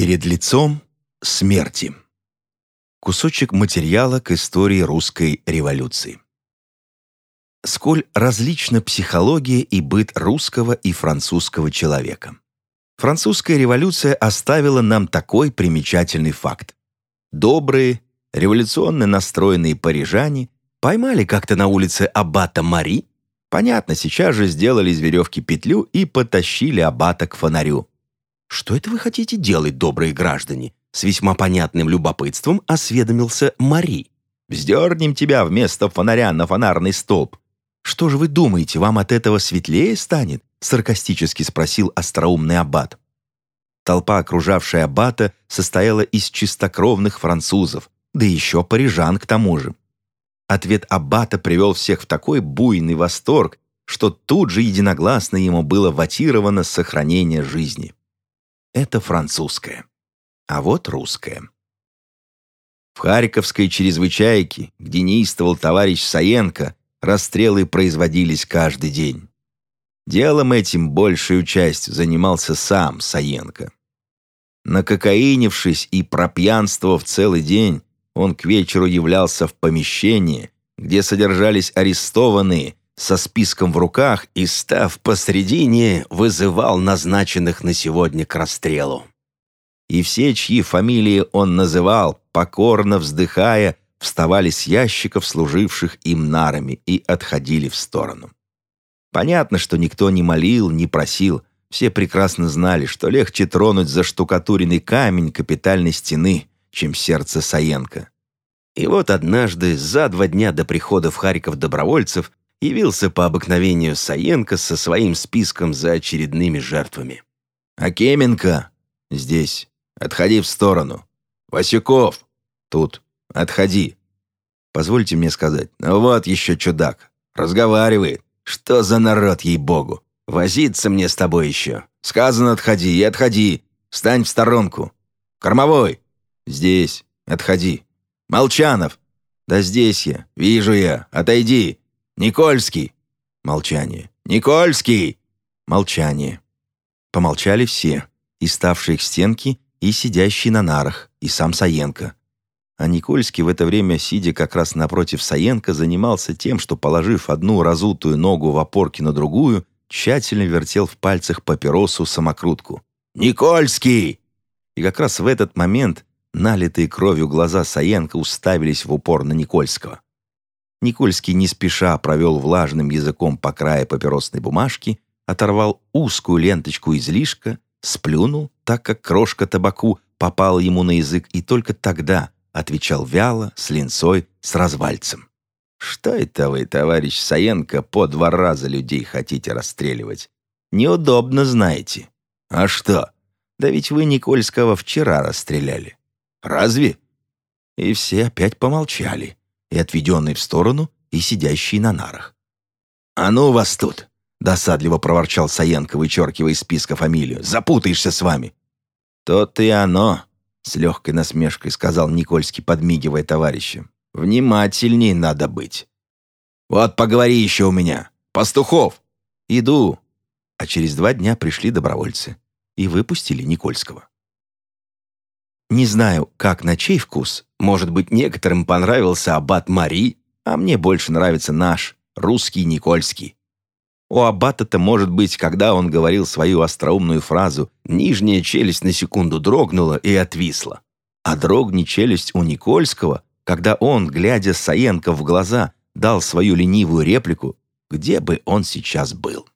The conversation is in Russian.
Перед лицом смерти. Кусочек материала к истории русской революции. Сколь различна психология и быт русского и французского человека. Французская революция оставила нам такой примечательный факт. Добрые, революционно настроенные парижане поймали как-то на улице аббата Мари, понятно, сейчас же сделали из веревки петлю и потащили аббата к фонарю. «Что это вы хотите делать, добрые граждане?» С весьма понятным любопытством осведомился Мари. «Вздернем тебя вместо фонаря на фонарный столб». «Что же вы думаете, вам от этого светлее станет?» саркастически спросил остроумный аббат. Толпа, окружавшая аббата, состояла из чистокровных французов, да еще парижан к тому же. Ответ аббата привел всех в такой буйный восторг, что тут же единогласно ему было ватировано сохранение жизни. Это французское. А вот русское. В Харьковской чрезвычайке, где неистовал товарищ Саенко, расстрелы производились каждый день. Делом этим большую часть занимался сам Саенко. Накокаинившись и пропьянствовав целый день, он к вечеру являлся в помещении, где содержались арестованные, со списком в руках и, став посредине, вызывал назначенных на сегодня к расстрелу. И все, чьи фамилии он называл, покорно вздыхая, вставали с ящиков, служивших им нарами, и отходили в сторону. Понятно, что никто не молил, не просил, все прекрасно знали, что легче тронуть за штукатуренный камень капитальной стены, чем сердце Саенко. И вот однажды, за два дня до прихода в Харьков добровольцев, явился по обыкновению Саенко со своим списком за очередными жертвами. «Акеменко! Здесь. Отходи в сторону. Васюков! Тут. Отходи. Позвольте мне сказать. Ну вот еще чудак. Разговаривает. Что за народ, ей-богу? Возиться мне с тобой еще. Сказано, отходи и отходи. Стань в сторонку. Кормовой! Здесь. Отходи. Молчанов! Да здесь я. Вижу я. Отойди. «Никольский!» Молчание. «Никольский!» Молчание. Помолчали все, и ставшие к стенке, и сидящий на нарах, и сам Саенко. А Никольский в это время, сидя как раз напротив Саенко, занимался тем, что, положив одну разутую ногу в опорке на другую, тщательно вертел в пальцах папиросу самокрутку. «Никольский!» И как раз в этот момент налитые кровью глаза Саенко уставились в упор на Никольского. Никольский не спеша провел влажным языком по краю папиросной бумажки, оторвал узкую ленточку излишка, сплюнул, так как крошка табаку попала ему на язык, и только тогда отвечал вяло, с линцой, с развальцем. «Что это вы, товарищ Саенко, по два раза людей хотите расстреливать? Неудобно, знаете. А что? Да ведь вы Никольского вчера расстреляли. Разве?» И все опять помолчали и отведенный в сторону, и сидящий на нарах. «А ну вас тут!» — досадливо проворчал Саенко, вычеркивая из списка фамилию. «Запутаешься с вами!» «То-то и оно!» — с легкой насмешкой сказал Никольский, подмигивая товарищем. «Внимательней надо быть!» «Вот поговори еще у меня! Пастухов!» «Иду!» А через два дня пришли добровольцы и выпустили Никольского. Не знаю, как на чей вкус. Может быть, некоторым понравился аббат Мари, а мне больше нравится наш, русский Никольский. У аббата-то, может быть, когда он говорил свою остроумную фразу, нижняя челюсть на секунду дрогнула и отвисла. А дрогни челюсть у Никольского, когда он, глядя Саенко в глаза, дал свою ленивую реплику, где бы он сейчас был.